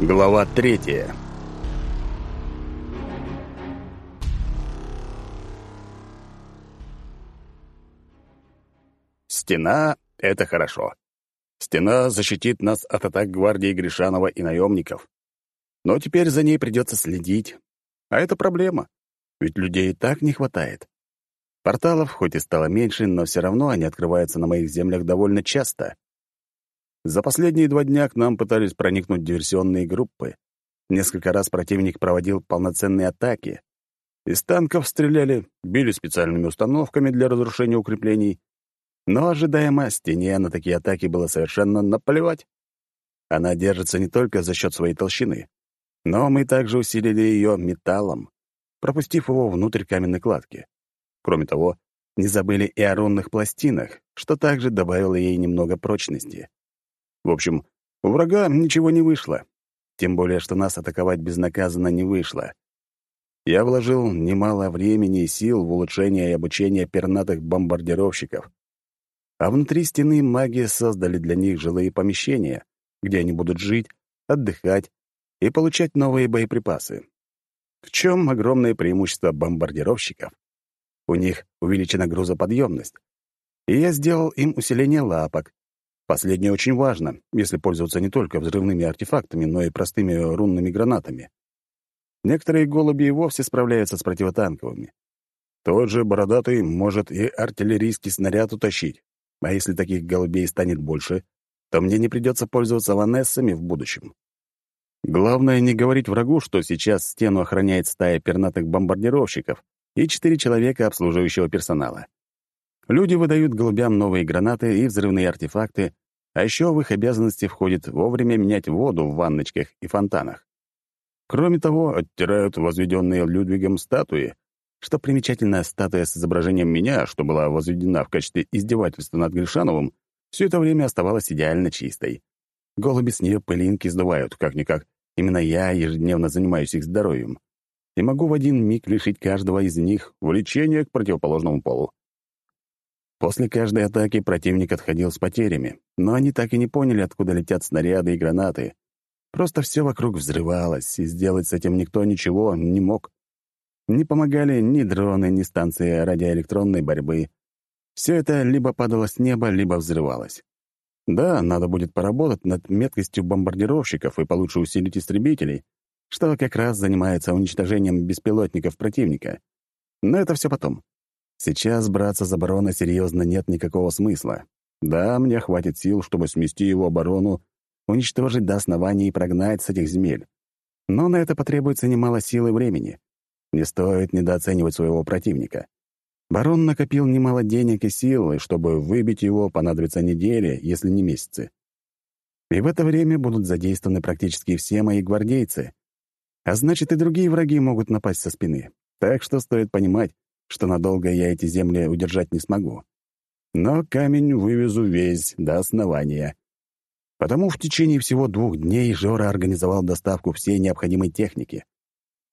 Глава третья. Стена — это хорошо. Стена защитит нас от атак гвардии Гришанова и наемников. Но теперь за ней придется следить. А это проблема, ведь людей и так не хватает. Порталов хоть и стало меньше, но все равно они открываются на моих землях довольно часто. За последние два дня к нам пытались проникнуть диверсионные группы. Несколько раз противник проводил полноценные атаки. Из танков стреляли, били специальными установками для разрушения укреплений. Но ожидаемо стене на такие атаки было совершенно наплевать. Она держится не только за счет своей толщины, но мы также усилили ее металлом, пропустив его внутрь каменной кладки. Кроме того, не забыли и о рунных пластинах, что также добавило ей немного прочности. В общем, у врага ничего не вышло. Тем более, что нас атаковать безнаказанно не вышло. Я вложил немало времени и сил в улучшение и обучение пернатых бомбардировщиков. А внутри стены маги создали для них жилые помещения, где они будут жить, отдыхать и получать новые боеприпасы. В чем огромное преимущество бомбардировщиков? У них увеличена грузоподъемность. И я сделал им усиление лапок, Последнее очень важно, если пользоваться не только взрывными артефактами, но и простыми рунными гранатами. Некоторые голуби и вовсе справляются с противотанковыми. Тот же бородатый может и артиллерийский снаряд утащить. А если таких голубей станет больше, то мне не придется пользоваться ванессами в будущем. Главное не говорить врагу, что сейчас стену охраняет стая пернатых бомбардировщиков и четыре человека обслуживающего персонала. Люди выдают голубям новые гранаты и взрывные артефакты, а еще в их обязанности входит вовремя менять воду в ванночках и фонтанах. Кроме того, оттирают возведенные Людвигом статуи, что примечательная статуя с изображением меня, что была возведена в качестве издевательства над Гришановым, все это время оставалась идеально чистой. Голуби с нее пылинки сдувают, как-никак. Именно я ежедневно занимаюсь их здоровьем. И могу в один миг лишить каждого из них влечения к противоположному полу. После каждой атаки противник отходил с потерями, но они так и не поняли, откуда летят снаряды и гранаты. Просто все вокруг взрывалось, и сделать с этим никто ничего не мог. Не помогали ни дроны, ни станции радиоэлектронной борьбы. Все это либо падало с неба, либо взрывалось. Да, надо будет поработать над меткостью бомбардировщиков и получше усилить истребителей, что как раз занимается уничтожением беспилотников противника. Но это все потом. Сейчас браться за барона серьезно нет никакого смысла. Да, мне хватит сил, чтобы смести его оборону, уничтожить до основания и прогнать с этих земель. Но на это потребуется немало сил и времени. Не стоит недооценивать своего противника. Барон накопил немало денег и сил, и чтобы выбить его, понадобится недели, если не месяцы. И в это время будут задействованы практически все мои гвардейцы. А значит, и другие враги могут напасть со спины. Так что стоит понимать, что надолго я эти земли удержать не смогу. Но камень вывезу весь, до основания. Потому в течение всего двух дней Жора организовал доставку всей необходимой техники.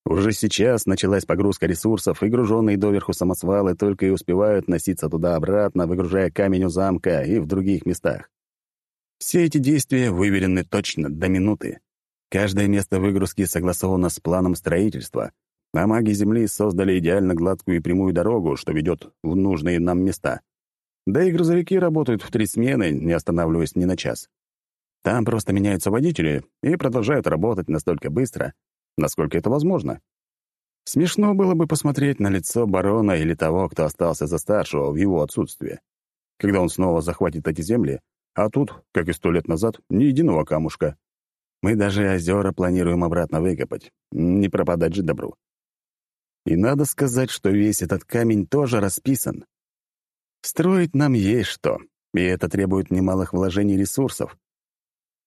Уже сейчас началась погрузка ресурсов, и груженные доверху самосвалы только и успевают носиться туда-обратно, выгружая камень у замка и в других местах. Все эти действия выверены точно, до минуты. Каждое место выгрузки согласовано с планом строительства — а маги Земли создали идеально гладкую и прямую дорогу, что ведет в нужные нам места. Да и грузовики работают в три смены, не останавливаясь ни на час. Там просто меняются водители и продолжают работать настолько быстро, насколько это возможно. Смешно было бы посмотреть на лицо барона или того, кто остался за старшего в его отсутствие. Когда он снова захватит эти земли, а тут, как и сто лет назад, ни единого камушка. Мы даже озера планируем обратно выкопать. Не пропадать же добру. И надо сказать, что весь этот камень тоже расписан. Строить нам есть что, и это требует немалых вложений ресурсов.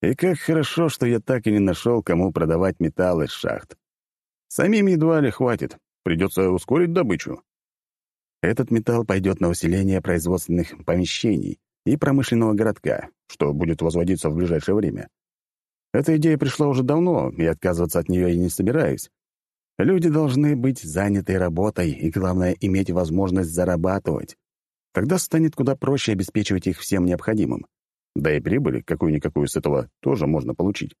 И как хорошо, что я так и не нашел, кому продавать металл из шахт. Самим едва ли хватит, придется ускорить добычу. Этот металл пойдет на усиление производственных помещений и промышленного городка, что будет возводиться в ближайшее время. Эта идея пришла уже давно, и отказываться от нее я не собираюсь. Люди должны быть заняты работой и, главное, иметь возможность зарабатывать. Тогда станет куда проще обеспечивать их всем необходимым. Да и прибыли, какую-никакую с этого, тоже можно получить.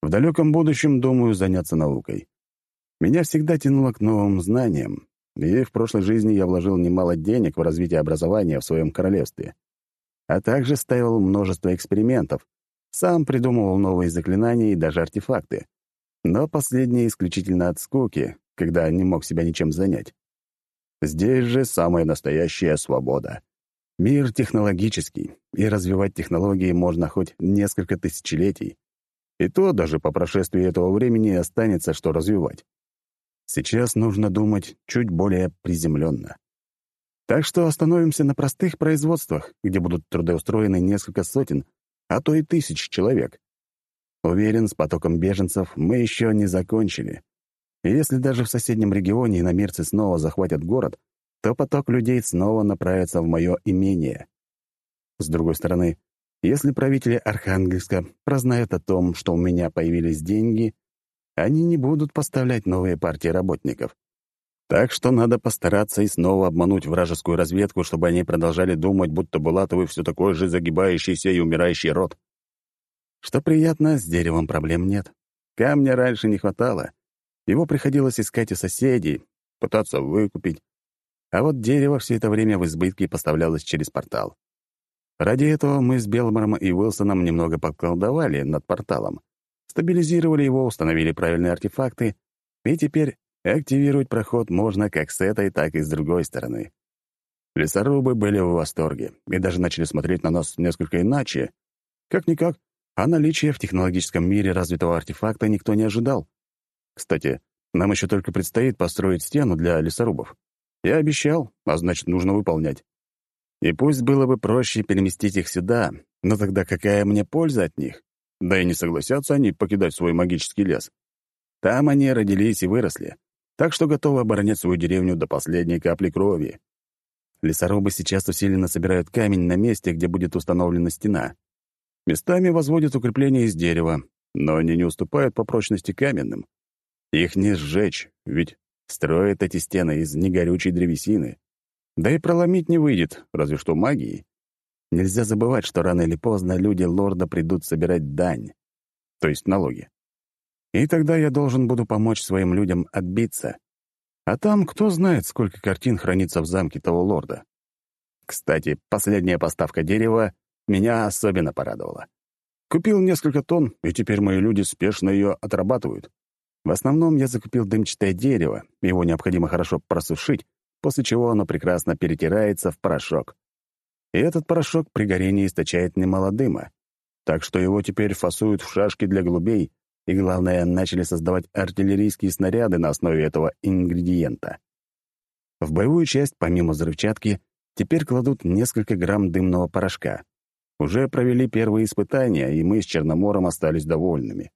В далеком будущем думаю заняться наукой. Меня всегда тянуло к новым знаниям, и в прошлой жизни я вложил немало денег в развитие образования в своем королевстве. А также ставил множество экспериментов, сам придумывал новые заклинания и даже артефакты. Но последние исключительно от скуки, когда не мог себя ничем занять. Здесь же самая настоящая свобода. Мир технологический, и развивать технологии можно хоть несколько тысячелетий. И то даже по прошествии этого времени останется, что развивать. Сейчас нужно думать чуть более приземленно. Так что остановимся на простых производствах, где будут трудоустроены несколько сотен, а то и тысяч человек. Уверен, с потоком беженцев мы еще не закончили. И если даже в соседнем регионе иномерцы снова захватят город, то поток людей снова направится в мое имение. С другой стороны, если правители Архангельска прознают о том, что у меня появились деньги, они не будут поставлять новые партии работников. Так что надо постараться и снова обмануть вражескую разведку, чтобы они продолжали думать, будто Булатовы все такой же загибающийся и умирающий род. Что приятно, с деревом проблем нет. Камня раньше не хватало. Его приходилось искать у соседей, пытаться выкупить. А вот дерево все это время в избытке поставлялось через портал. Ради этого мы с Белмором и Уилсоном немного поколдовали над порталом. Стабилизировали его, установили правильные артефакты, и теперь активировать проход можно как с этой, так и с другой стороны. Лесорубы были в восторге и даже начали смотреть на нас несколько иначе. Как-никак, а наличие в технологическом мире развитого артефакта никто не ожидал. Кстати, нам еще только предстоит построить стену для лесорубов. Я обещал, а значит, нужно выполнять. И пусть было бы проще переместить их сюда, но тогда какая мне польза от них? Да и не согласятся они покидать свой магический лес. Там они родились и выросли, так что готовы оборонять свою деревню до последней капли крови. Лесорубы сейчас усиленно собирают камень на месте, где будет установлена стена. Местами возводят укрепления из дерева, но они не уступают по прочности каменным. Их не сжечь, ведь строят эти стены из негорючей древесины. Да и проломить не выйдет, разве что магией. Нельзя забывать, что рано или поздно люди лорда придут собирать дань, то есть налоги. И тогда я должен буду помочь своим людям отбиться. А там кто знает, сколько картин хранится в замке того лорда. Кстати, последняя поставка дерева меня особенно порадовало. Купил несколько тонн, и теперь мои люди спешно ее отрабатывают. В основном я закупил дымчатое дерево, его необходимо хорошо просушить, после чего оно прекрасно перетирается в порошок. И этот порошок при горении источает немало дыма, так что его теперь фасуют в шашки для голубей, и, главное, начали создавать артиллерийские снаряды на основе этого ингредиента. В боевую часть, помимо взрывчатки, теперь кладут несколько грамм дымного порошка. Уже провели первые испытания, и мы с Черномором остались довольными.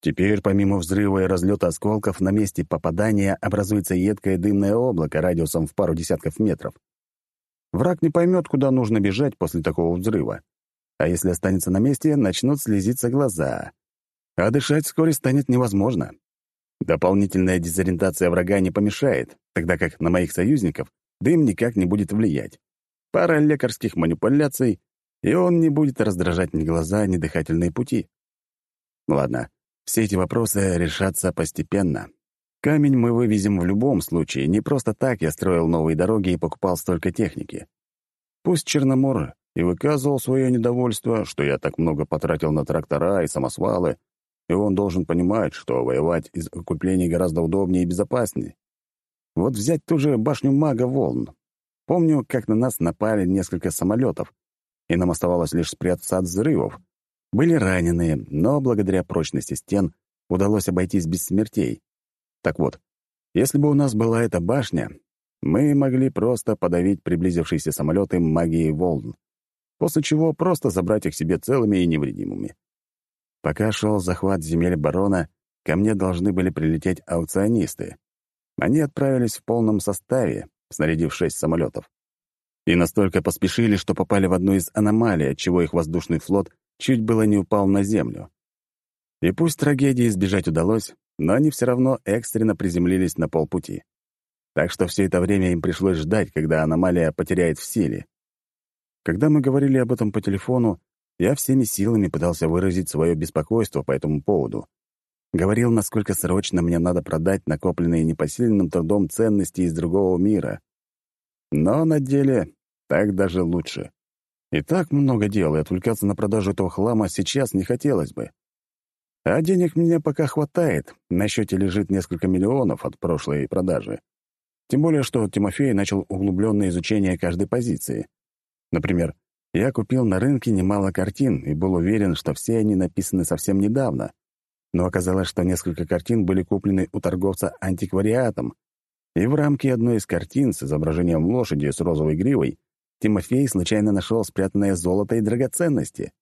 Теперь, помимо взрыва и разлета осколков, на месте попадания образуется едкое дымное облако радиусом в пару десятков метров. Враг не поймет, куда нужно бежать после такого взрыва. А если останется на месте, начнут слезиться глаза. А дышать вскоре станет невозможно. Дополнительная дезориентация врага не помешает, тогда как на моих союзников дым никак не будет влиять. Пара лекарских манипуляций, и он не будет раздражать ни глаза, ни дыхательные пути. Ладно, все эти вопросы решатся постепенно. Камень мы вывезем в любом случае, не просто так я строил новые дороги и покупал столько техники. Пусть Черномор и выказывал свое недовольство, что я так много потратил на трактора и самосвалы, и он должен понимать, что воевать из укреплений гораздо удобнее и безопаснее. Вот взять ту же башню мага волн. Помню, как на нас напали несколько самолетов, и нам оставалось лишь спрятаться от взрывов. Были раненые, но благодаря прочности стен удалось обойтись без смертей. Так вот, если бы у нас была эта башня, мы могли просто подавить приблизившиеся самолеты магией волн, после чего просто забрать их себе целыми и невредимыми. Пока шел захват земель барона, ко мне должны были прилететь аукционисты. Они отправились в полном составе, снарядив шесть самолетов и настолько поспешили, что попали в одну из аномалий, отчего их воздушный флот чуть было не упал на землю. И пусть трагедии избежать удалось, но они все равно экстренно приземлились на полпути. Так что все это время им пришлось ждать, когда аномалия потеряет в силе. Когда мы говорили об этом по телефону, я всеми силами пытался выразить свое беспокойство по этому поводу, Говорил, насколько срочно мне надо продать накопленные непосильным трудом ценности из другого мира. Но на деле так даже лучше. И так много дел, и отвлекаться на продажу этого хлама сейчас не хотелось бы. А денег мне пока хватает, на счете лежит несколько миллионов от прошлой продажи. Тем более, что Тимофей начал углубленное изучение каждой позиции. Например, я купил на рынке немало картин и был уверен, что все они написаны совсем недавно. Но оказалось, что несколько картин были куплены у торговца антиквариатом, и в рамке одной из картин с изображением лошади с розовой гривой Тимофей случайно нашел спрятанное золото и драгоценности.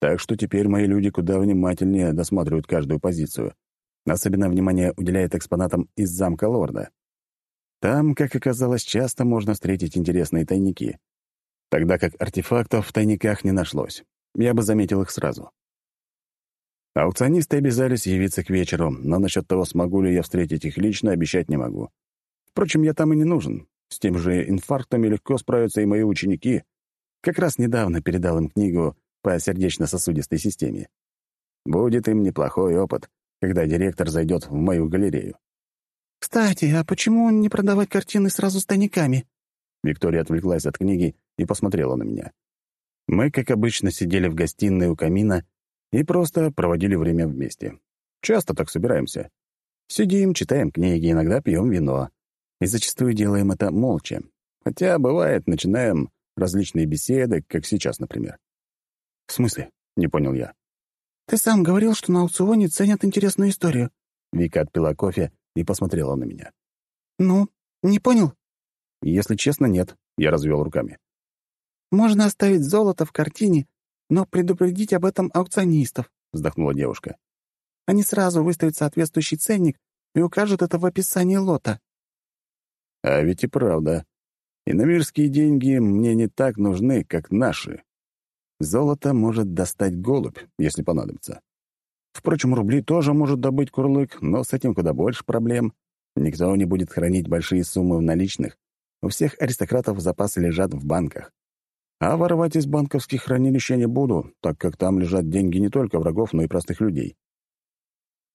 Так что теперь мои люди куда внимательнее досматривают каждую позицию. Особенно внимание уделяет экспонатам из замка лорда. Там, как оказалось, часто можно встретить интересные тайники тогда как артефактов в тайниках не нашлось. Я бы заметил их сразу. Аукционисты обязались явиться к вечеру, но насчет того, смогу ли я встретить их лично, обещать не могу. Впрочем, я там и не нужен. С тем же инфарктами легко справятся и мои ученики. Как раз недавно передал им книгу по сердечно-сосудистой системе. Будет им неплохой опыт, когда директор зайдет в мою галерею. «Кстати, а почему не продавать картины сразу с тайниками?» Виктория отвлеклась от книги и посмотрела на меня. Мы, как обычно, сидели в гостиной у камина и просто проводили время вместе. Часто так собираемся. Сидим, читаем книги, иногда пьем вино. И зачастую делаем это молча. Хотя, бывает, начинаем различные беседы, как сейчас, например. «В смысле?» — не понял я. «Ты сам говорил, что на аукционе ценят интересную историю». Вика отпила кофе и посмотрела на меня. «Ну, не понял?» «Если честно, нет», — я развел руками. «Можно оставить золото в картине, но предупредить об этом аукционистов», — вздохнула девушка. «Они сразу выставят соответствующий ценник и укажут это в описании лота». А ведь и правда. Иномирские деньги мне не так нужны, как наши. Золото может достать голубь, если понадобится. Впрочем, рубли тоже может добыть курлык, но с этим куда больше проблем. Никто не будет хранить большие суммы в наличных. У всех аристократов запасы лежат в банках. А воровать из банковских хранилищ я не буду, так как там лежат деньги не только врагов, но и простых людей.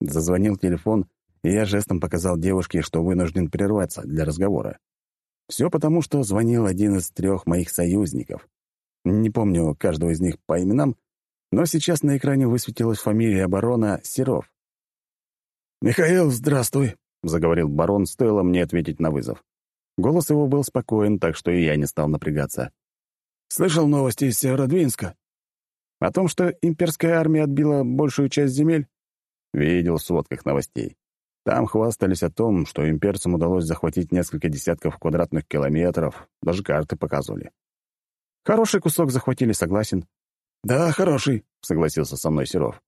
Зазвонил телефон, я жестом показал девушке, что вынужден прерваться для разговора. Все потому, что звонил один из трех моих союзников. Не помню каждого из них по именам, но сейчас на экране высветилась фамилия барона Серов. «Михаил, здравствуй», — заговорил барон, стоило мне ответить на вызов. Голос его был спокоен, так что и я не стал напрягаться. Слышал новости из Северодвинска? О том, что имперская армия отбила большую часть земель? Видел в сводках новостей. Там хвастались о том, что имперцам удалось захватить несколько десятков квадратных километров, даже карты показывали. Хороший кусок захватили, согласен. «Да, хороший», — согласился со мной Серов.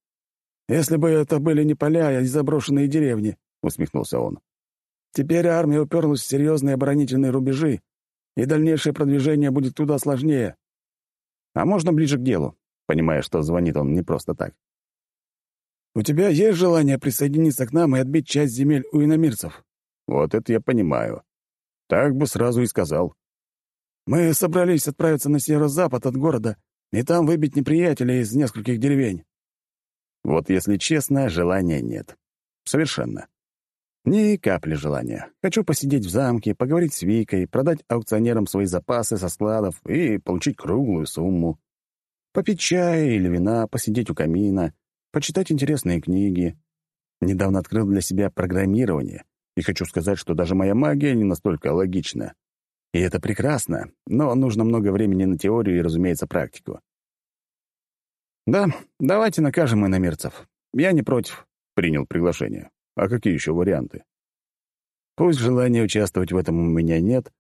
«Если бы это были не поля, а заброшенные деревни», — усмехнулся он. «Теперь армия уперлась в серьезные оборонительные рубежи, и дальнейшее продвижение будет туда сложнее. А можно ближе к делу, понимая, что звонит он не просто так. У тебя есть желание присоединиться к нам и отбить часть земель у иномирцев? Вот это я понимаю. Так бы сразу и сказал. Мы собрались отправиться на северо-запад от города и там выбить неприятелей из нескольких деревень. Вот если честно, желания нет. Совершенно. Ни капли желания. Хочу посидеть в замке, поговорить с Викой, продать аукционерам свои запасы со складов и получить круглую сумму. Попить чая или вина, посидеть у камина, почитать интересные книги. Недавно открыл для себя программирование, и хочу сказать, что даже моя магия не настолько логична. И это прекрасно, но нужно много времени на теорию и, разумеется, практику. «Да, давайте накажем иномерцев. Я не против», — принял приглашение. А какие еще варианты? Пусть желания участвовать в этом у меня нет,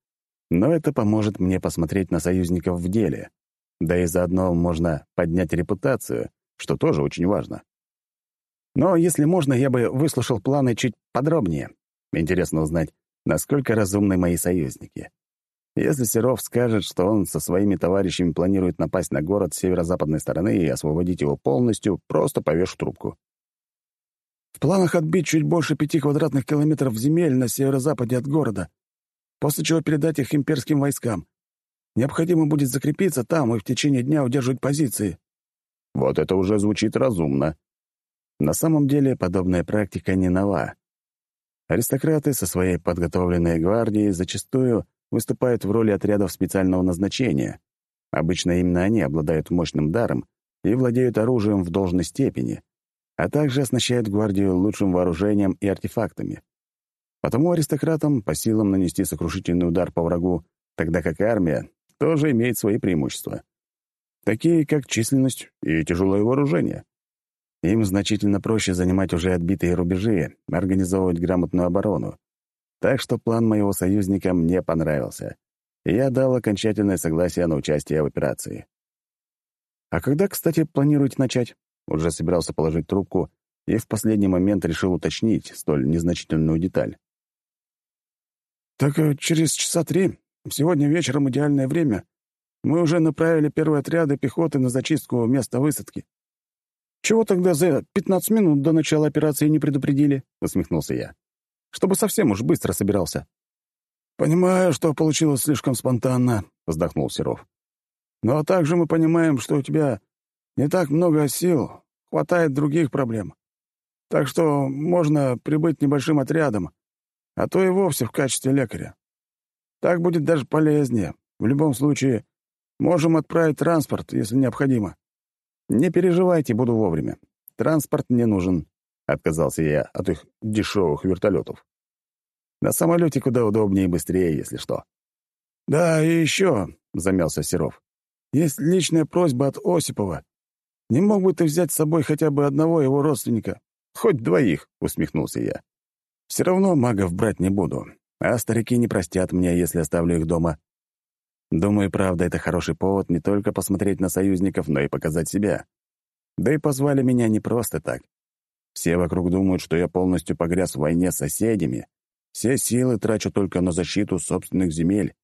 но это поможет мне посмотреть на союзников в деле. Да и заодно можно поднять репутацию, что тоже очень важно. Но если можно, я бы выслушал планы чуть подробнее. Интересно узнать, насколько разумны мои союзники. Если Серов скажет, что он со своими товарищами планирует напасть на город с северо-западной стороны и освободить его полностью, просто повешу трубку. В планах отбить чуть больше пяти квадратных километров земель на северо-западе от города, после чего передать их имперским войскам. Необходимо будет закрепиться там и в течение дня удерживать позиции. Вот это уже звучит разумно. На самом деле подобная практика не нова. Аристократы со своей подготовленной гвардией зачастую выступают в роли отрядов специального назначения. Обычно именно они обладают мощным даром и владеют оружием в должной степени, а также оснащают гвардию лучшим вооружением и артефактами. Потому аристократам по силам нанести сокрушительный удар по врагу, тогда как армия тоже имеет свои преимущества. Такие как численность и тяжелое вооружение. Им значительно проще занимать уже отбитые рубежи, организовывать грамотную оборону. Так что план моего союзника мне понравился, и я дал окончательное согласие на участие в операции. «А когда, кстати, планируете начать?» Уже собирался положить трубку и в последний момент решил уточнить столь незначительную деталь. «Так э, через часа три. Сегодня вечером идеальное время. Мы уже направили первые отряды пехоты на зачистку места высадки». «Чего тогда за пятнадцать минут до начала операции не предупредили?» — усмехнулся я. «Чтобы совсем уж быстро собирался». «Понимаю, что получилось слишком спонтанно», — вздохнул Серов. «Но также мы понимаем, что у тебя не так много сил, хватает других проблем. Так что можно прибыть небольшим отрядом, а то и вовсе в качестве лекаря. Так будет даже полезнее. В любом случае, можем отправить транспорт, если необходимо». «Не переживайте, буду вовремя. Транспорт мне нужен», — отказался я от их дешевых вертолетов. «На самолете куда удобнее и быстрее, если что». «Да, и еще», — замялся Серов, — «есть личная просьба от Осипова. Не мог бы ты взять с собой хотя бы одного его родственника?» «Хоть двоих», — усмехнулся я. «Все равно магов брать не буду, а старики не простят меня, если оставлю их дома. Думаю, правда, это хороший повод не только посмотреть на союзников, но и показать себя. Да и позвали меня не просто так. Все вокруг думают, что я полностью погряз в войне с соседями. Все силы трачу только на защиту собственных земель.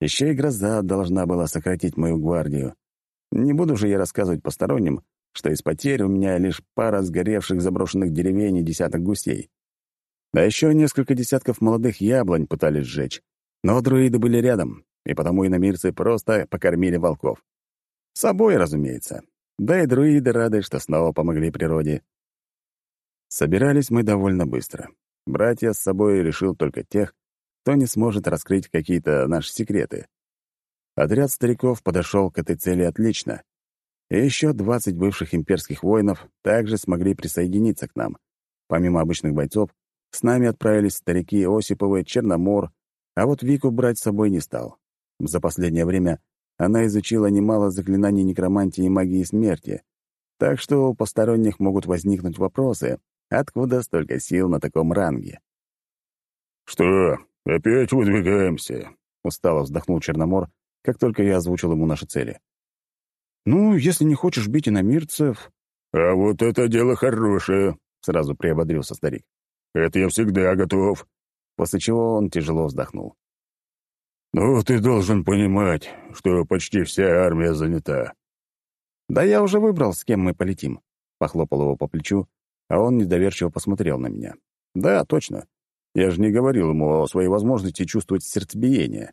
Еще и гроза должна была сократить мою гвардию. Не буду же я рассказывать посторонним, что из потерь у меня лишь пара сгоревших заброшенных деревень и десяток гусей. Да еще несколько десятков молодых яблонь пытались сжечь. Но друиды были рядом, и потому иномирцы просто покормили волков. С собой, разумеется. Да и друиды рады, что снова помогли природе. Собирались мы довольно быстро. Братья с собой решил только тех, кто не сможет раскрыть какие-то наши секреты. Отряд стариков подошел к этой цели отлично. И еще 20 бывших имперских воинов также смогли присоединиться к нам. Помимо обычных бойцов, с нами отправились старики Осиповы, Черномор, а вот Вику брать с собой не стал. За последнее время она изучила немало заклинаний некромантии и магии смерти, так что у посторонних могут возникнуть вопросы, откуда столько сил на таком ранге. «Что, опять выдвигаемся?» — устало вздохнул Черномор, как только я озвучил ему наши цели. «Ну, если не хочешь бить иномирцев...» «А вот это дело хорошее», — сразу приободрился старик. «Это я всегда готов». После чего он тяжело вздохнул. «Ну, ты должен понимать, что почти вся армия занята». «Да я уже выбрал, с кем мы полетим», — похлопал его по плечу, а он недоверчиво посмотрел на меня. «Да, точно. Я же не говорил ему о своей возможности чувствовать сердцебиение.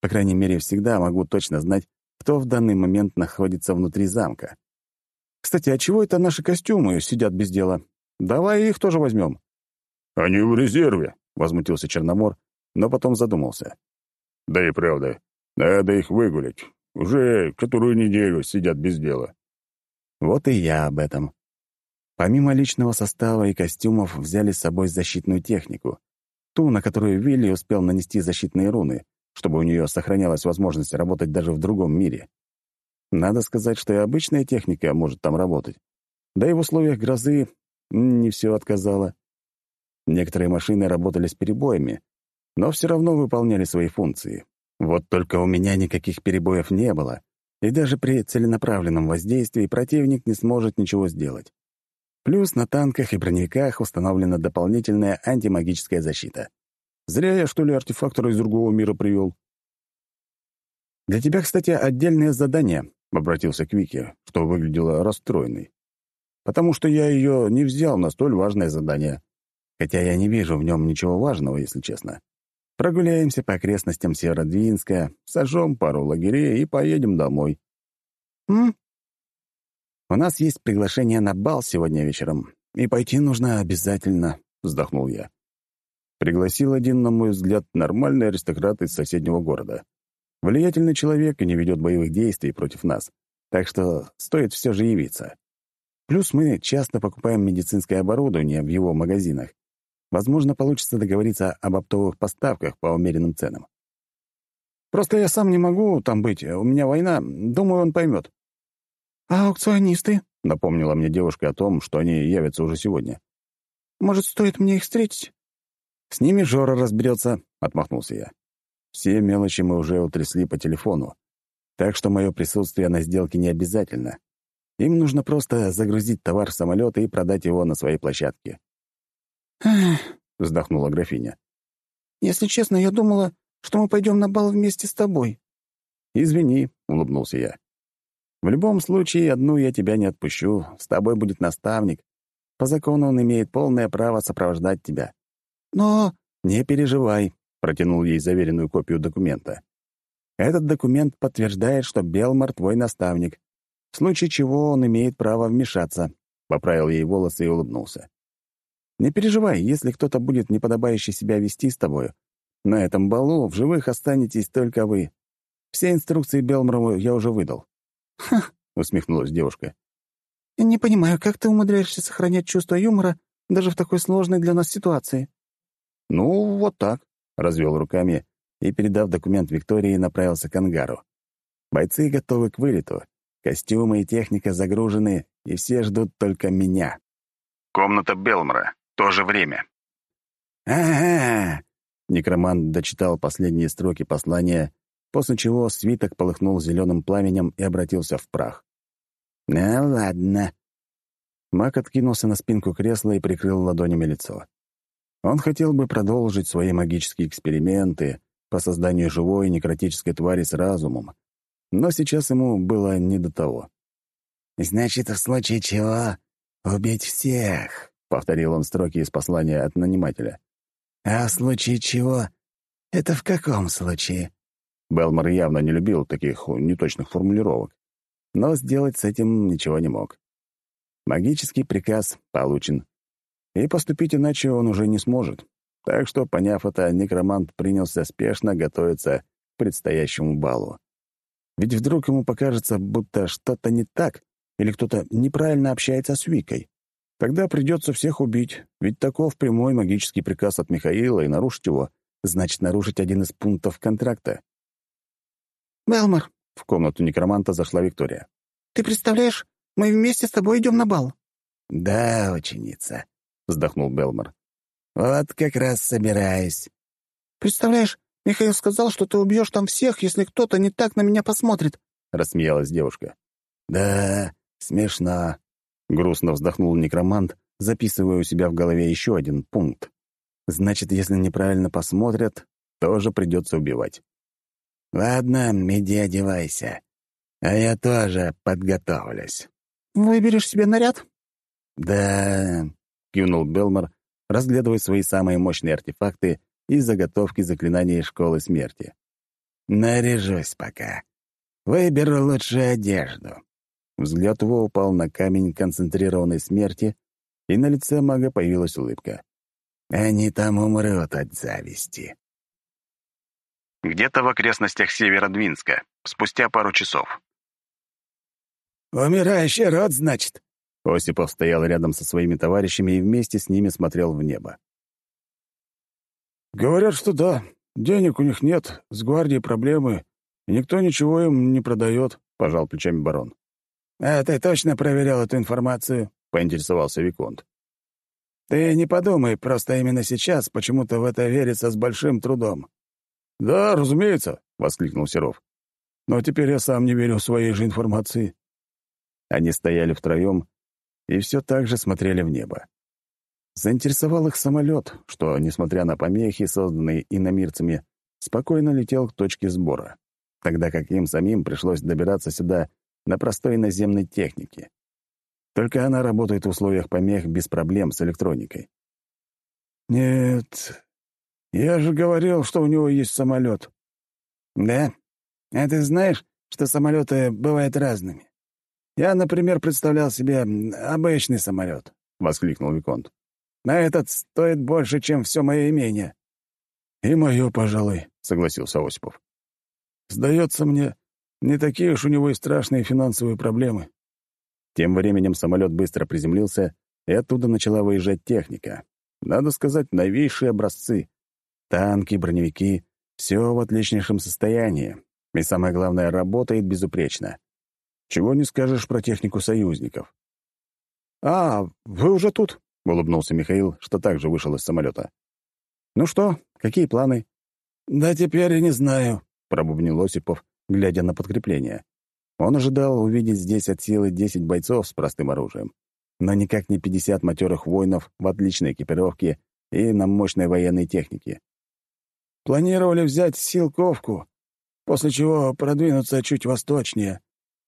По крайней мере, всегда могу точно знать, кто в данный момент находится внутри замка. Кстати, а чего это наши костюмы сидят без дела? Давай их тоже возьмем». «Они в резерве», — возмутился Черномор, но потом задумался. Да и правда, надо их выгулять. Уже которую неделю сидят без дела. Вот и я об этом. Помимо личного состава и костюмов взяли с собой защитную технику. Ту, на которую Вилли успел нанести защитные руны, чтобы у нее сохранялась возможность работать даже в другом мире. Надо сказать, что и обычная техника может там работать. Да и в условиях грозы не все отказало. Некоторые машины работали с перебоями, но все равно выполняли свои функции. Вот только у меня никаких перебоев не было, и даже при целенаправленном воздействии противник не сможет ничего сделать. Плюс на танках и броневиках установлена дополнительная антимагическая защита. Зря я, что ли, артефактора из другого мира привел. «Для тебя, кстати, отдельное задание», — обратился к Вике, что выглядело расстроенной. «Потому что я ее не взял на столь важное задание. Хотя я не вижу в нем ничего важного, если честно. Прогуляемся по окрестностям Северодвинска, сожжем пару лагерей и поедем домой. М? У нас есть приглашение на бал сегодня вечером. и пойти нужно обязательно», — вздохнул я. Пригласил один, на мой взгляд, нормальный аристократ из соседнего города. Влиятельный человек и не ведет боевых действий против нас, так что стоит все же явиться. Плюс мы часто покупаем медицинское оборудование в его магазинах. Возможно, получится договориться об оптовых поставках по умеренным ценам. Просто я сам не могу там быть, у меня война, думаю, он поймет. «А аукционисты?» — напомнила мне девушка о том, что они явятся уже сегодня. «Может, стоит мне их встретить?» «С ними Жора разберется», — отмахнулся я. Все мелочи мы уже утрясли по телефону, так что мое присутствие на сделке не обязательно. Им нужно просто загрузить товар в самолет и продать его на своей площадке. «Эх», — вздохнула графиня. «Если честно, я думала, что мы пойдем на бал вместе с тобой». «Извини», — улыбнулся я. «В любом случае, одну я тебя не отпущу. С тобой будет наставник. По закону он имеет полное право сопровождать тебя». «Но...» «Не переживай», — протянул ей заверенную копию документа. «Этот документ подтверждает, что Белмар — твой наставник в случае чего он имеет право вмешаться», — поправил ей волосы и улыбнулся. «Не переживай, если кто-то будет неподобающе себя вести с тобой. На этом балу в живых останетесь только вы. Все инструкции Белмрову я уже выдал». «Ха!» — усмехнулась девушка. «Я не понимаю, как ты умудряешься сохранять чувство юмора даже в такой сложной для нас ситуации?» «Ну, вот так», — развел руками и, передав документ Виктории, направился к ангару. Бойцы готовы к вылету, Костюмы и техника загружены, и все ждут только меня. Комната Белмора. То же время. «Ага!» — некромант дочитал последние строки послания, после чего свиток полыхнул зеленым пламенем и обратился в прах. «Ну ладно». Мак откинулся на спинку кресла и прикрыл ладонями лицо. Он хотел бы продолжить свои магические эксперименты по созданию живой некротической твари с разумом, но сейчас ему было не до того. «Значит, в случае чего убить всех», — повторил он строки из послания от нанимателя. «А в случае чего? Это в каком случае?» Белмор явно не любил таких неточных формулировок, но сделать с этим ничего не мог. Магический приказ получен, и поступить иначе он уже не сможет. Так что, поняв это, некромант принялся спешно готовиться к предстоящему балу. Ведь вдруг ему покажется, будто что-то не так, или кто-то неправильно общается с Викой. Тогда придется всех убить, ведь таков прямой магический приказ от Михаила, и нарушить его значит нарушить один из пунктов контракта. «Белмор», — в комнату некроманта зашла Виктория. «Ты представляешь, мы вместе с тобой идем на бал». «Да, ученица», — вздохнул Белмор. «Вот как раз собираюсь». «Представляешь, Михаил сказал, что ты убьешь там всех, если кто-то не так на меня посмотрит», — рассмеялась девушка. «Да, смешно», — грустно вздохнул некромант, записывая у себя в голове еще один пункт. «Значит, если неправильно посмотрят, тоже придется убивать». «Ладно, иди одевайся. А я тоже подготовлюсь». «Выберешь себе наряд?» «Да», — кивнул Белмор, разглядывая свои самые мощные артефакты и заготовки заклинаний школы смерти. «Наряжусь пока. Выберу лучшую одежду». Взгляд его упал на камень концентрированной смерти, и на лице мага появилась улыбка. «Они там умрут от зависти». Где-то в окрестностях Северодвинска, спустя пару часов. «Умирающий род, значит?» Осипов стоял рядом со своими товарищами и вместе с ними смотрел в небо. «Говорят, что да. Денег у них нет, с гвардией проблемы, и никто ничего им не продает», — пожал плечами барон. «А ты точно проверял эту информацию?» — поинтересовался Виконт. «Ты не подумай, просто именно сейчас почему-то в это верится с большим трудом». «Да, разумеется», — воскликнул Серов. «Но теперь я сам не верю в своей же информации». Они стояли втроем и все так же смотрели в небо. Заинтересовал их самолет, что, несмотря на помехи, созданные иномирцами, спокойно летел к точке сбора, тогда как им самим пришлось добираться сюда на простой наземной технике. Только она работает в условиях помех без проблем с электроникой. «Нет, я же говорил, что у него есть самолет». «Да? А ты знаешь, что самолеты бывают разными? Я, например, представлял себе обычный самолет, — воскликнул Виконт. «На этот стоит больше, чем все мое имение». «И мое, пожалуй», — согласился Осипов. «Сдается мне, не такие уж у него и страшные финансовые проблемы». Тем временем самолет быстро приземлился, и оттуда начала выезжать техника. Надо сказать, новейшие образцы. Танки, броневики — все в отличнейшем состоянии. И самое главное, работает безупречно. Чего не скажешь про технику союзников. «А, вы уже тут?» — улыбнулся Михаил, что также вышел из самолета. «Ну что, какие планы?» «Да теперь я не знаю», — пробубнил Осипов, глядя на подкрепление. Он ожидал увидеть здесь от силы десять бойцов с простым оружием, но никак не пятьдесят матерых воинов в отличной экипировке и на мощной военной технике. «Планировали взять Силковку, после чего продвинуться чуть восточнее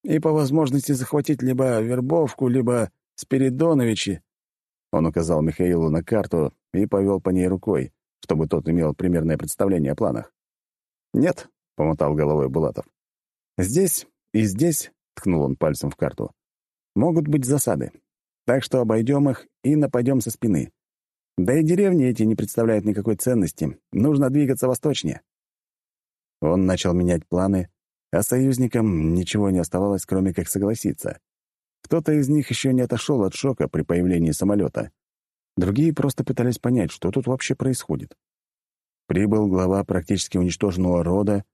и по возможности захватить либо Вербовку, либо Спиридоновичи». Он указал Михаилу на карту и повел по ней рукой, чтобы тот имел примерное представление о планах. «Нет», — помотал головой Булатов. «Здесь и здесь», — ткнул он пальцем в карту, — «могут быть засады. Так что обойдем их и нападем со спины. Да и деревни эти не представляют никакой ценности. Нужно двигаться восточнее». Он начал менять планы, а союзникам ничего не оставалось, кроме как согласиться. Кто-то из них еще не отошел от шока при появлении самолета. Другие просто пытались понять, что тут вообще происходит. Прибыл глава практически уничтоженного рода,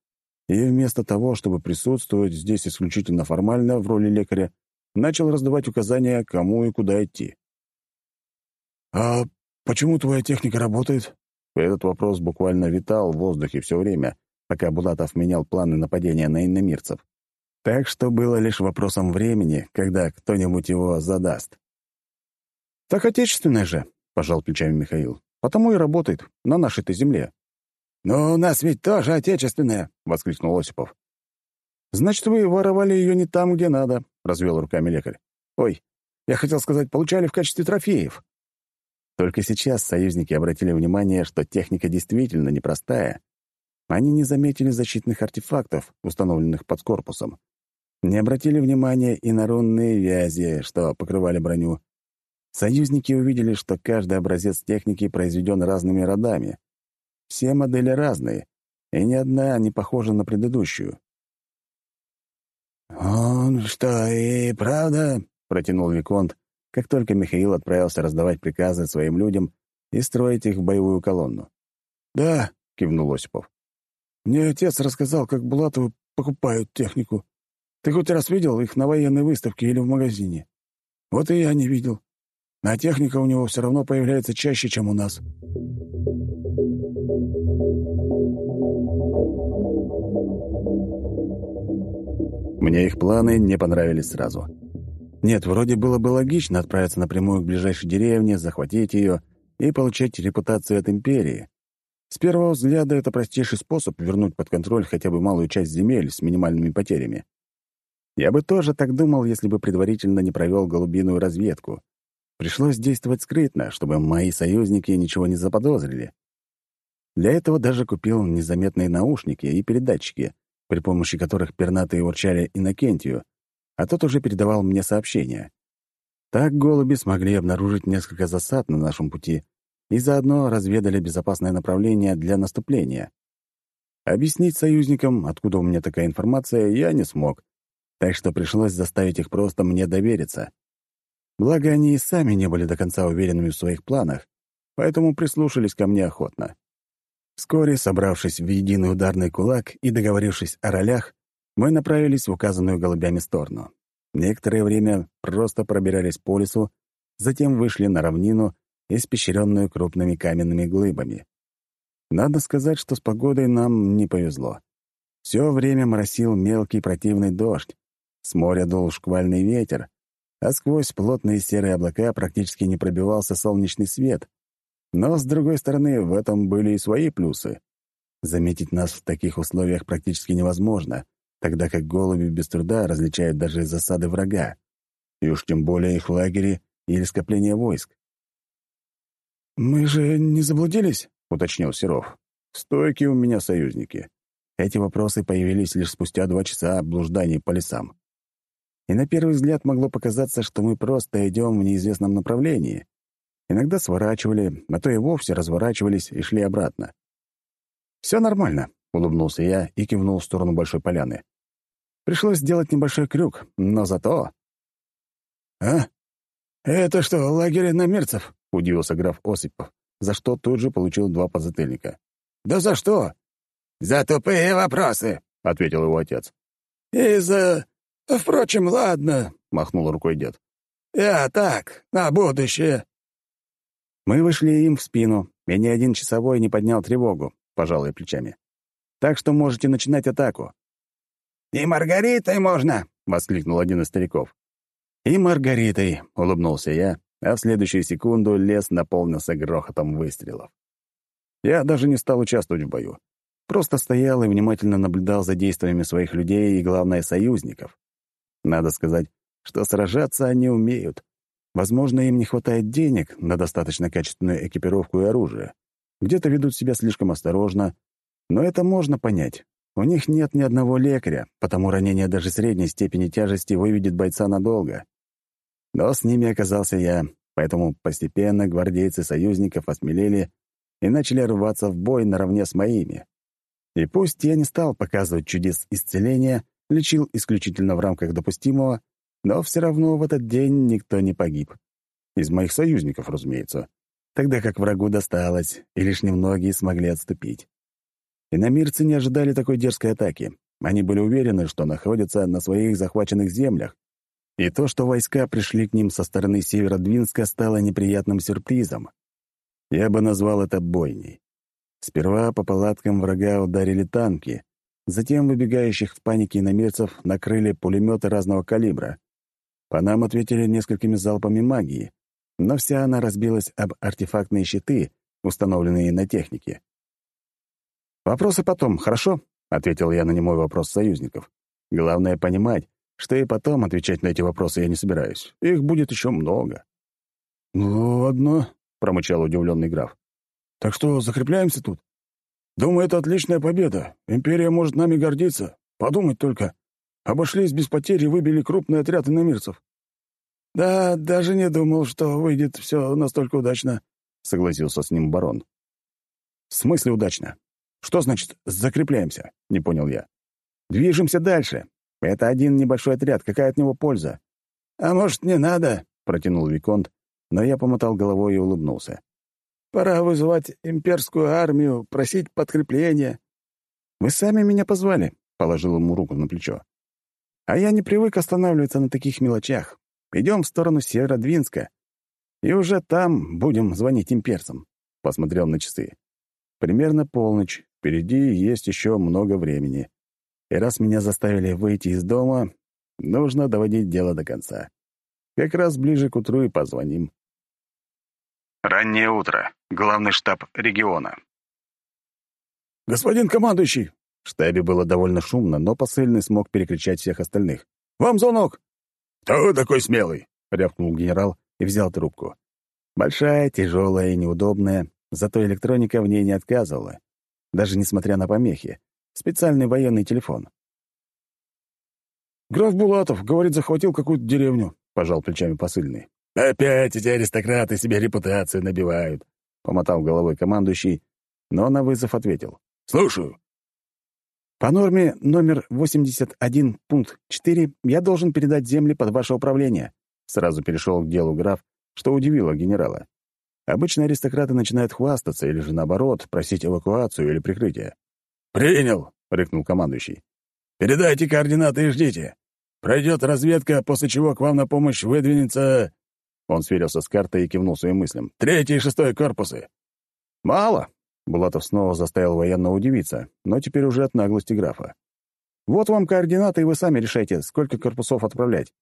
и вместо того, чтобы присутствовать здесь исключительно формально в роли лекаря, начал раздавать указания, кому и куда идти. «А почему твоя техника работает?» Этот вопрос буквально витал в воздухе все время, пока Булатов менял планы нападения на иномирцев. Так что было лишь вопросом времени, когда кто-нибудь его задаст. «Так отечественное же», — пожал плечами Михаил. «Потому и работает на нашей-то земле». «Но у нас ведь тоже отечественное», — воскликнул Осипов. «Значит, вы воровали ее не там, где надо», — развел руками лекарь. «Ой, я хотел сказать, получали в качестве трофеев». Только сейчас союзники обратили внимание, что техника действительно непростая, они не заметили защитных артефактов, установленных под корпусом. Не обратили внимания и на рунные вязи, что покрывали броню. Союзники увидели, что каждый образец техники произведен разными родами. Все модели разные, и ни одна не похожа на предыдущую. «Он что, и правда?» — протянул Виконт, как только Михаил отправился раздавать приказы своим людям и строить их в боевую колонну. «Да», — кивнул Осипов. Мне отец рассказал, как Булатовы покупают технику. Ты хоть раз видел их на военной выставке или в магазине? Вот и я не видел. А техника у него все равно появляется чаще, чем у нас. Мне их планы не понравились сразу. Нет, вроде было бы логично отправиться напрямую к ближайшей деревне, захватить ее и получать репутацию от империи. С первого взгляда это простейший способ вернуть под контроль хотя бы малую часть земель с минимальными потерями. Я бы тоже так думал, если бы предварительно не провел голубиную разведку. Пришлось действовать скрытно, чтобы мои союзники ничего не заподозрили. Для этого даже купил незаметные наушники и передатчики, при помощи которых пернатые урчали Иннокентию, а тот уже передавал мне сообщения. Так голуби смогли обнаружить несколько засад на нашем пути и заодно разведали безопасное направление для наступления. Объяснить союзникам, откуда у меня такая информация, я не смог, так что пришлось заставить их просто мне довериться. Благо, они и сами не были до конца уверенными в своих планах, поэтому прислушались ко мне охотно. Вскоре, собравшись в единый ударный кулак и договорившись о ролях, мы направились в указанную голубями сторону. Некоторое время просто пробирались по лесу, затем вышли на равнину испещренную крупными каменными глыбами. Надо сказать, что с погодой нам не повезло. Все время моросил мелкий противный дождь, с моря дул шквальный ветер, а сквозь плотные серые облака практически не пробивался солнечный свет. Но, с другой стороны, в этом были и свои плюсы. Заметить нас в таких условиях практически невозможно, тогда как голуби без труда различают даже засады врага, и уж тем более их лагери или скопления войск. «Мы же не заблудились?» — уточнил Серов. «Стойкие у меня союзники. Эти вопросы появились лишь спустя два часа блужданий по лесам. и на первый взгляд могло показаться, что мы просто идем в неизвестном направлении. Иногда сворачивали, а то и вовсе разворачивались и шли обратно. «Все нормально», — улыбнулся я и кивнул в сторону большой поляны. Пришлось сделать небольшой крюк, но зато... «А? Это что, лагерь иномерцев?» — удивился граф Осипов, за что тут же получил два подзатыльника. «Да за что?» «За тупые вопросы», — ответил его отец. «И за... Впрочем, ладно», — махнул рукой дед. «Я так, на будущее». Мы вышли им в спину, и ни один часовой не поднял тревогу, пожалуй, плечами. Так что можете начинать атаку. «И Маргаритой можно!» — воскликнул один из стариков. «И Маргаритой!» — улыбнулся я, а в следующую секунду лес наполнился грохотом выстрелов. Я даже не стал участвовать в бою. Просто стоял и внимательно наблюдал за действиями своих людей и, главное, союзников. Надо сказать, что сражаться они умеют. Возможно, им не хватает денег на достаточно качественную экипировку и оружие. Где-то ведут себя слишком осторожно, но это можно понять. У них нет ни одного лекаря, потому ранение даже средней степени тяжести выведет бойца надолго. Но с ними оказался я, поэтому постепенно гвардейцы союзников осмелели и начали рваться в бой наравне с моими. И пусть я не стал показывать чудес исцеления, лечил исключительно в рамках допустимого, но все равно в этот день никто не погиб. Из моих союзников, разумеется. Тогда как врагу досталось, и лишь немногие смогли отступить. Иномирцы не ожидали такой дерзкой атаки. Они были уверены, что находятся на своих захваченных землях. И то, что войска пришли к ним со стороны Северодвинска, стало неприятным сюрпризом. Я бы назвал это бойней. Сперва по палаткам врага ударили танки, затем выбегающих в панике иномерцев накрыли пулеметы разного калибра. По нам ответили несколькими залпами магии, но вся она разбилась об артефактные щиты, установленные на технике. «Вопросы потом, хорошо?» — ответил я на немой вопрос союзников. «Главное понимать, что и потом отвечать на эти вопросы я не собираюсь. Их будет еще много». «Ну, ладно», — промычал удивленный граф. «Так что, закрепляемся тут? Думаю, это отличная победа. Империя может нами гордиться. Подумать только. Обошлись без потерь и выбили крупный отряд иномирцев». «Да, даже не думал, что выйдет все настолько удачно», — согласился с ним барон. «В смысле удачно? Что значит «закрепляемся»? Не понял я. Движемся дальше. Это один небольшой отряд. Какая от него польза? А может, не надо? Протянул Виконт, но я помотал головой и улыбнулся. Пора вызывать имперскую армию, просить подкрепления. Вы сами меня позвали, положил ему руку на плечо. А я не привык останавливаться на таких мелочах. Идем в сторону Северодвинска. И уже там будем звонить имперцам. Посмотрел на часы. Примерно полночь. Впереди есть еще много времени. И раз меня заставили выйти из дома, нужно доводить дело до конца. Как раз ближе к утру и позвоним. Раннее утро. Главный штаб региона. «Господин командующий!» Штабе было довольно шумно, но посыльный смог перекричать всех остальных. «Вам звонок!» «Кто такой смелый?» — рявкнул генерал и взял трубку. Большая, тяжелая и неудобная, зато электроника в ней не отказывала даже несмотря на помехи. Специальный военный телефон. «Граф Булатов, говорит, захватил какую-то деревню», — пожал плечами посыльный. «Опять эти аристократы себе репутацию набивают», — помотал головой командующий, но на вызов ответил. «Слушаю». «По норме номер 81, пункт 4, я должен передать земли под ваше управление», — сразу перешел к делу граф, что удивило генерала. Обычно аристократы начинают хвастаться или же, наоборот, просить эвакуацию или прикрытие. «Принял!» — рыкнул командующий. «Передайте координаты и ждите. Пройдет разведка, после чего к вам на помощь выдвинется...» Он сверился с картой и кивнул своим мыслям. «Третий и шестой корпусы». «Мало!» — Булатов снова заставил военного удивиться, но теперь уже от наглости графа. «Вот вам координаты, и вы сами решайте, сколько корпусов отправлять».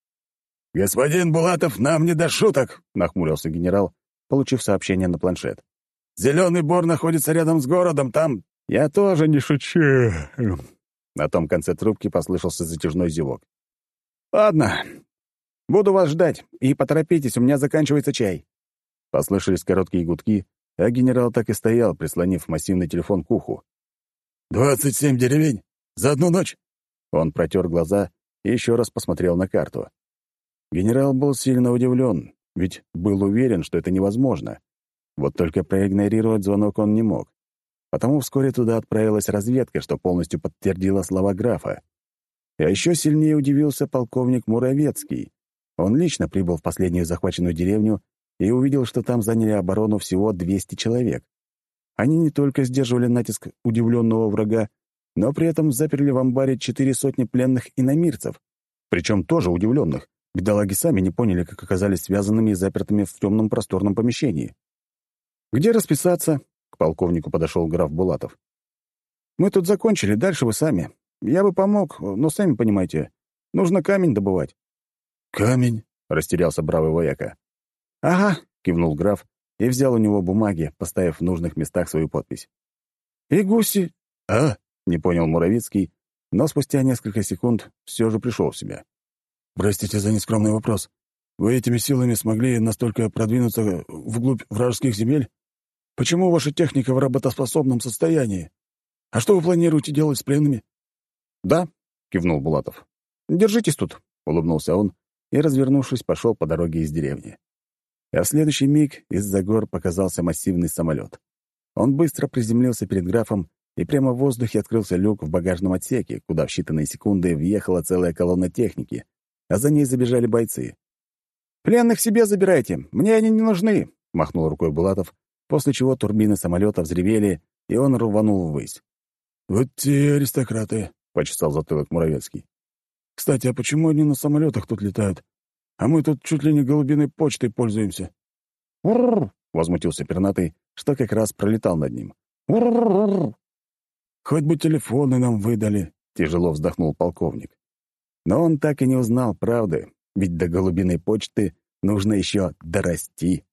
«Господин Булатов, нам не до шуток!» — нахмурился генерал получив сообщение на планшет. «Зеленый бор находится рядом с городом, там...» «Я тоже не шучу!» На том конце трубки послышался затяжной зевок. «Ладно, буду вас ждать, и поторопитесь, у меня заканчивается чай». Послышались короткие гудки, а генерал так и стоял, прислонив массивный телефон к уху. «Двадцать семь деревень? За одну ночь?» Он протер глаза и еще раз посмотрел на карту. Генерал был сильно удивлен, ведь был уверен, что это невозможно. Вот только проигнорировать звонок он не мог. Потому вскоре туда отправилась разведка, что полностью подтвердила слова графа. А еще сильнее удивился полковник Муравецкий. Он лично прибыл в последнюю захваченную деревню и увидел, что там заняли оборону всего 200 человек. Они не только сдерживали натиск удивленного врага, но при этом заперли в амбаре четыре сотни пленных иномирцев, причем тоже удивленных. Бедолаги сами не поняли, как оказались связанными и запертыми в темном просторном помещении. «Где расписаться?» — к полковнику подошел граф Булатов. «Мы тут закончили, дальше вы сами. Я бы помог, но сами понимаете, нужно камень добывать». «Камень?» — растерялся бравый вояка. «Ага», — кивнул граф и взял у него бумаги, поставив в нужных местах свою подпись. «И гуси...» «А?» — не понял Муравицкий, но спустя несколько секунд все же пришел в себя. «Простите за нескромный вопрос. Вы этими силами смогли настолько продвинуться вглубь вражеских земель? Почему ваша техника в работоспособном состоянии? А что вы планируете делать с пленными?» «Да», — кивнул Булатов. «Держитесь тут», — улыбнулся он и, развернувшись, пошел по дороге из деревни. А в следующий миг из-за гор показался массивный самолет. Он быстро приземлился перед графом, и прямо в воздухе открылся люк в багажном отсеке, куда в считанные секунды въехала целая колонна техники, а за ней забежали бойцы. «Пленных себе забирайте, мне они не нужны», — махнул рукой Булатов, после чего турбины самолета взревели, и он рванул ввысь. «Вот те аристократы», — почесал затылок Муравецкий. «Кстати, а почему они на самолетах тут летают? А мы тут чуть ли не голубиной почтой пользуемся». «Урррр!» — возмутился пернатый, что как раз пролетал над ним. «Уррррр!» «Хоть бы телефоны нам выдали», — тяжело вздохнул полковник. Но он так и не узнал правды, ведь до голубиной почты нужно еще дорасти.